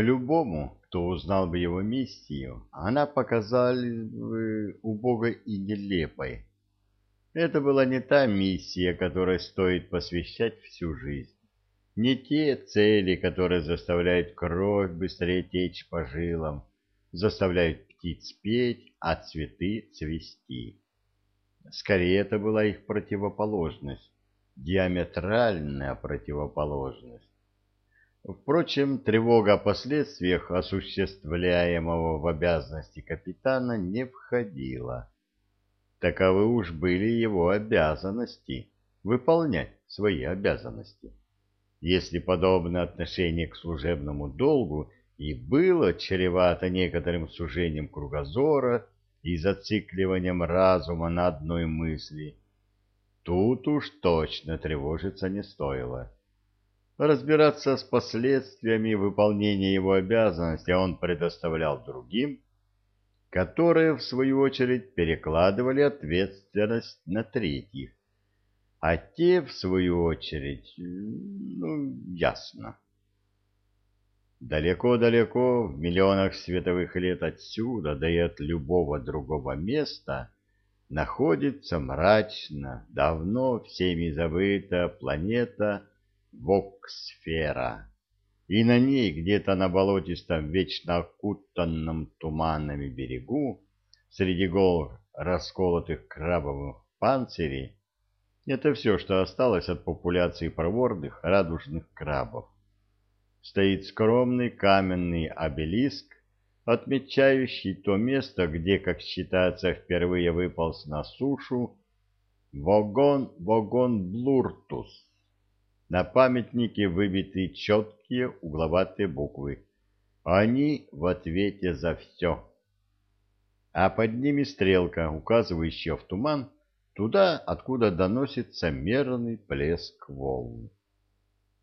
Любому, кто узнал бы его миссию, она показалась бы убогой и нелепой. Это была не та миссия, которой стоит посвящать всю жизнь, не те цели, которые заставляют кровь быстрее течь по жилам, заставляют птиц петь, а цветы цвести. Скорее, это была их противоположность, диаметральная противоположность. Впрочем, тревога о последствиях осуществляемого в обязанности капитана не входила. Таковы уж были его обязанности — выполнять свои обязанности. Если подобное отношение к служебному долгу и было чревато некоторым сужением кругозора и зацикливанием разума на одной мысли, тут уж точно тревожиться не стоило. Разбираться с последствиями выполнения его обязанностей он предоставлял другим, которые, в свою очередь, перекладывали ответственность на третьих. А те, в свою очередь, ну, ясно. Далеко-далеко, в миллионах световых лет отсюда, да и от любого другого места, находится мрачно, давно всеми забытая планета Воксфера, и на ней где-то на болотистом, вечно окутанном туманами берегу, среди гор расколотых крабовых панцирей, это все, что осталось от популяции проворных радужных крабов. Стоит скромный каменный обелиск, отмечающий то место, где, как считается, впервые выполз на сушу Вогон Вогон Блуртус, на памятнике выбиты четкие угловатые буквы. Они в ответе за все. А под ними стрелка, указывающая в туман, туда, откуда доносится мерный плеск волн.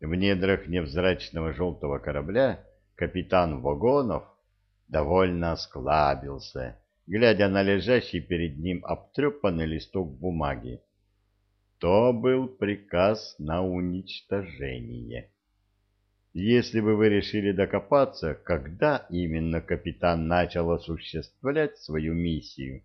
В недрах невзрачного желтого корабля капитан Вагонов довольно осклабился, глядя на лежащий перед ним обтрепанный листок бумаги то был приказ на уничтожение. Если бы вы решили докопаться, когда именно капитан начал осуществлять свою миссию,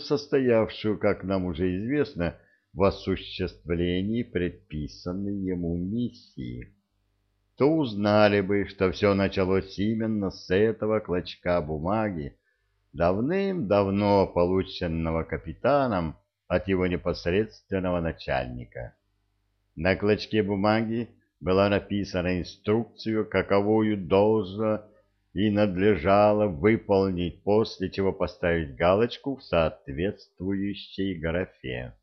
состоявшую, как нам уже известно, в осуществлении предписанной ему миссии, то узнали бы, что все началось именно с этого клочка бумаги, давным-давно полученного капитаном от его непосредственного начальника. На клочке бумаги была написана инструкция, каковую должно и надлежало выполнить, после чего поставить галочку в соответствующей графе.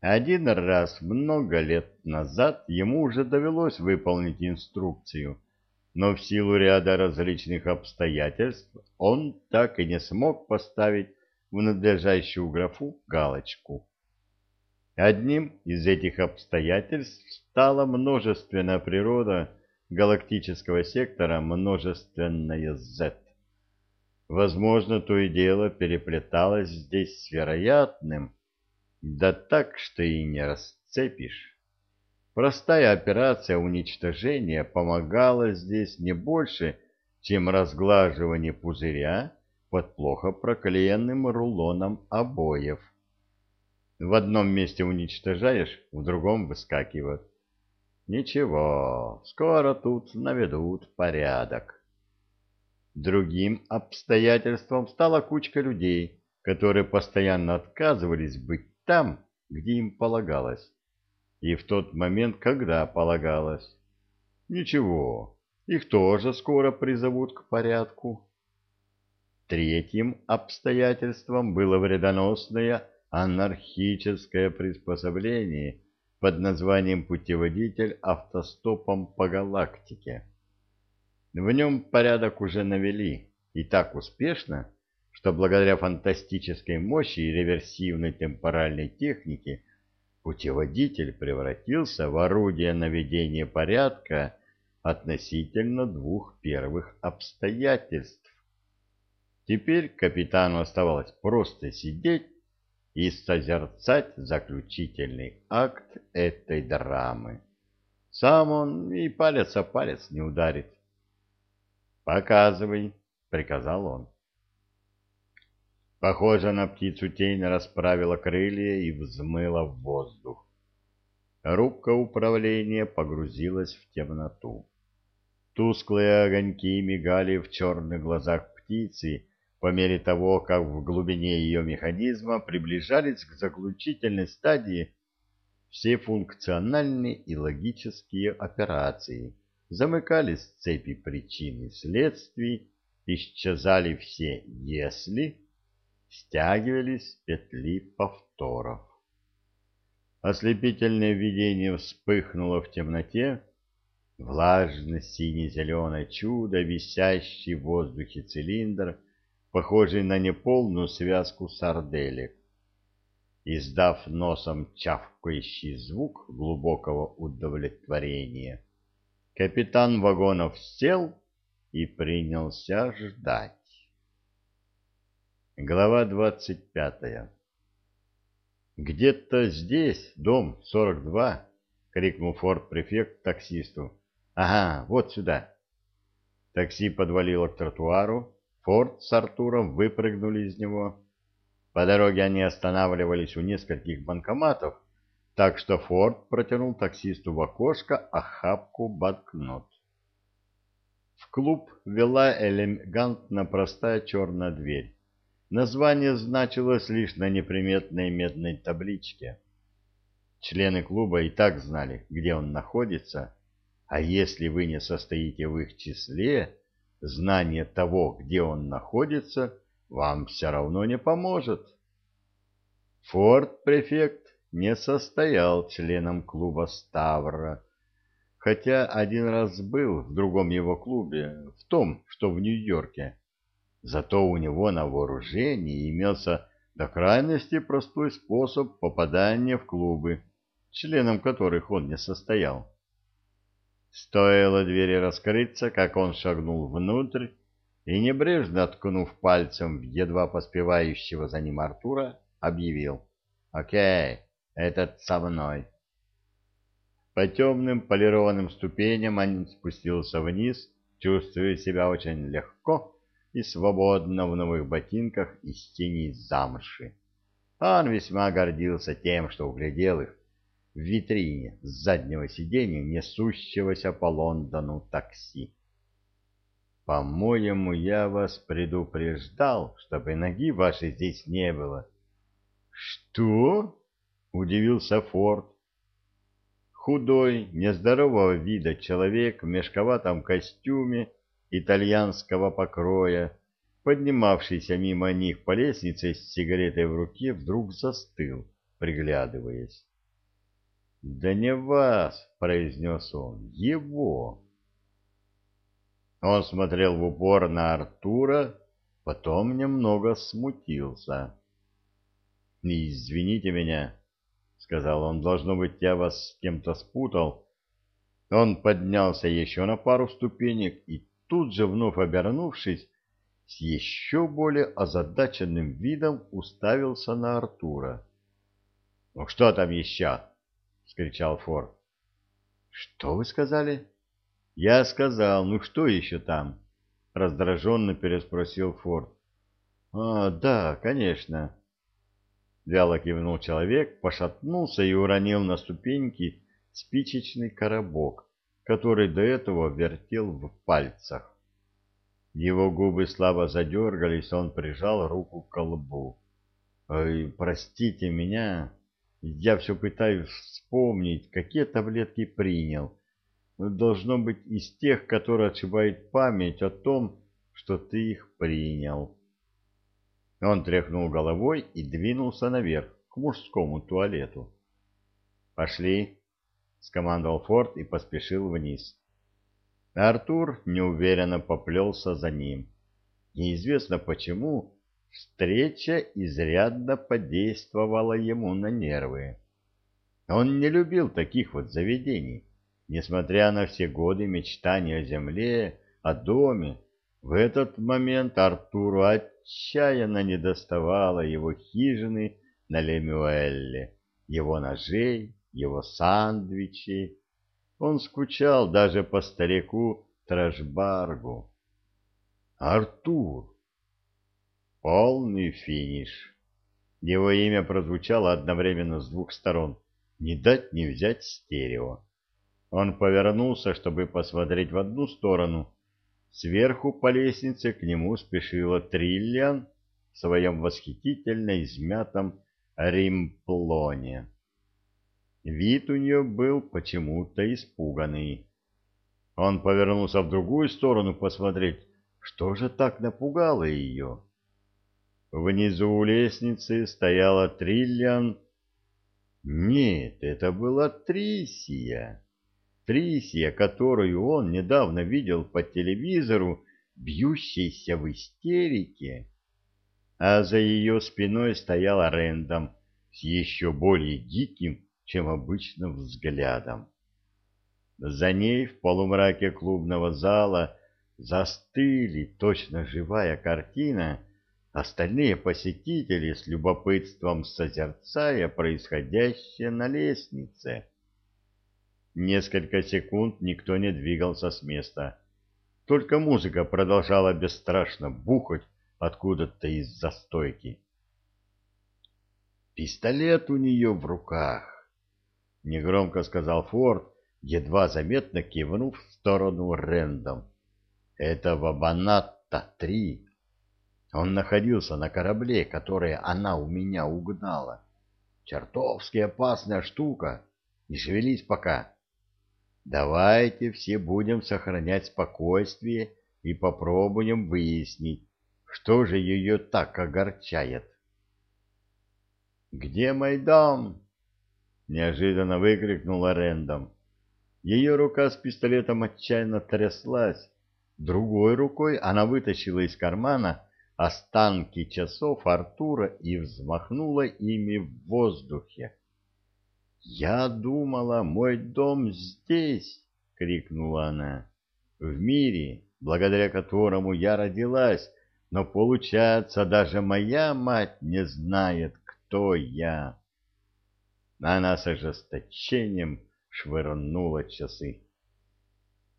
Один раз много лет назад ему уже довелось выполнить инструкцию, но в силу ряда различных обстоятельств он так и не смог поставить в надлежащую графу галочку. Одним из этих обстоятельств стала множественная природа галактического сектора множественная Z. Возможно, то и дело переплеталось здесь с вероятным, да так, что и не расцепишь. Простая операция уничтожения помогала здесь не больше, чем разглаживание пузыря под плохо проклеенным рулоном обоев. В одном месте уничтожаешь, в другом выскакивает. Ничего, скоро тут наведут порядок. Другим обстоятельством стала кучка людей, которые постоянно отказывались быть там, где им полагалось, и в тот момент, когда полагалось. Ничего, их тоже скоро призовут к порядку. Третьим обстоятельством было вредоносное анархическое приспособление под названием «Путеводитель автостопом по галактике». В нем порядок уже навели, и так успешно, что благодаря фантастической мощи и реверсивной темпоральной технике путеводитель превратился в орудие наведения порядка относительно двух первых обстоятельств Теперь капитану оставалось просто сидеть и созерцать заключительный акт этой драмы. Сам он и палец о палец не ударит. «Показывай», — приказал он. Похоже на птицу тень расправила крылья и взмыла в воздух. Рубка управления погрузилась в темноту. Тусклые огоньки мигали в черных глазах птицы по мере того, как в глубине ее механизма приближались к заключительной стадии все функциональные и логические операции, замыкались цепи причин и следствий, исчезали все «если», стягивались петли повторов. Ослепительное видение вспыхнуло в темноте, влажно-сине-зеленое чудо, висящий в воздухе цилиндр, похожий на неполную связку сарделек. Издав носом чавкающий звук глубокого удовлетворения, капитан вагонов сел и принялся ждать. Глава двадцать пятая «Где-то здесь дом 42», — крикнул форт-префект таксисту. «Ага, вот сюда». Такси подвалило к тротуару, Форд с Артуром выпрыгнули из него. По дороге они останавливались у нескольких банкоматов, так что Форд протянул таксисту в окошко охапку банкнот. В клуб вела элегантно простая черная дверь. Название значилось лишь на неприметной медной табличке. Члены клуба и так знали, где он находится, а если вы не состоите в их числе, знание того, где он находится, вам все равно не поможет. Форд-префект не состоял членом клуба Ставра, хотя один раз был в другом его клубе, в том, что в Нью-Йорке, Зато у него на вооружении имелся до крайности простой способ попадания в клубы, членом которых он не состоял. Стоило двери раскрыться, как он шагнул внутрь и, небрежно ткнув пальцем в едва поспевающего за ним Артура, объявил «Окей, этот со мной». По темным полированным ступеням он спустился вниз, чувствуя себя очень легко и свободно в новых ботинках из тени замши. Он весьма гордился тем, что углядел их в витрине с заднего сиденья несущегося по Лондону такси. «По-моему, я вас предупреждал, чтобы ноги вашей здесь не было». «Что?» — удивился Форд. Худой, нездорового вида человек в мешковатом костюме итальянского покроя, поднимавшийся мимо них по лестнице с сигаретой в руке, вдруг застыл, приглядываясь. «Да не вас!» — произнес он. «Его!» Он смотрел в упор на Артура, потом немного смутился. «Извините меня», — сказал он, — «должно быть, я вас с кем-то спутал». Он поднялся еще на пару ступенек и тут же, вновь обернувшись, с еще более озадаченным видом уставился на Артура. — Ну что там еще? — скричал Форд. — Что вы сказали? — Я сказал, ну что еще там? — раздраженно переспросил Форд. — А, да, конечно. Вяло кивнул человек, пошатнулся и уронил на ступеньки спичечный коробок, который до этого вертел в пальцах. Его губы слабо задергались, он прижал руку к колбу. «Ой, простите меня, я все пытаюсь вспомнить, какие таблетки принял. Должно быть из тех, которые отшибают память о том, что ты их принял». Он тряхнул головой и двинулся наверх, к мужскому туалету. «Пошли», — скомандовал Форд и поспешил вниз. Артур неуверенно поплелся за ним. Неизвестно почему, встреча изрядно подействовала ему на нервы. Он не любил таких вот заведений. Несмотря на все годы мечтания о земле, о доме, в этот момент Артуру отчаянно недоставало его хижины на Лемюэлле, его ножей, его сандвичей. Он скучал даже по старику Трэшбаргу. Артур. Полный финиш. Его имя прозвучало одновременно с двух сторон. Не дать не взять стерео. Он повернулся, чтобы посмотреть в одну сторону. Сверху по лестнице к нему спешила Триллиан в своем восхитительно измятом римплоне. Вид у нее был почему-то испуганный. Он повернулся в другую сторону посмотреть, что же так напугало ее. Внизу у лестницы стояла Триллиан. Нет, это была Трисия. Трисия, которую он недавно видел по телевизору, бьющейся в истерике. А за ее спиной стояла Рэндом с еще более диким, чем обычно, взглядом. За ней в полумраке клубного зала застыли, точно живая картина, остальные посетители с любопытством созерцая происходящее на лестнице. Несколько секунд никто не двигался с места. Только музыка продолжала бесстрашно бухать откуда-то из застойки. «Пистолет у нее в руках», — негромко сказал Форд, едва заметно кивнув в сторону Рэндом. «Это Вабанатта-3. Он находился на корабле, который она у меня угнала. Чертовски опасная штука. Не шевелись пока. Давайте все будем сохранять спокойствие и попробуем выяснить, что же ее так огорчает. «Где мой дом?» — неожиданно выкрикнула Рэндом. Ее рука с пистолетом отчаянно тряслась. Другой рукой она вытащила из кармана останки часов Артура и взмахнула ими в воздухе. «Я думала, мой дом здесь!» — крикнула она. «В мире, благодаря которому я родилась, но, получается, даже моя мать не знает, кто я. Она с ожесточением швырнула часы.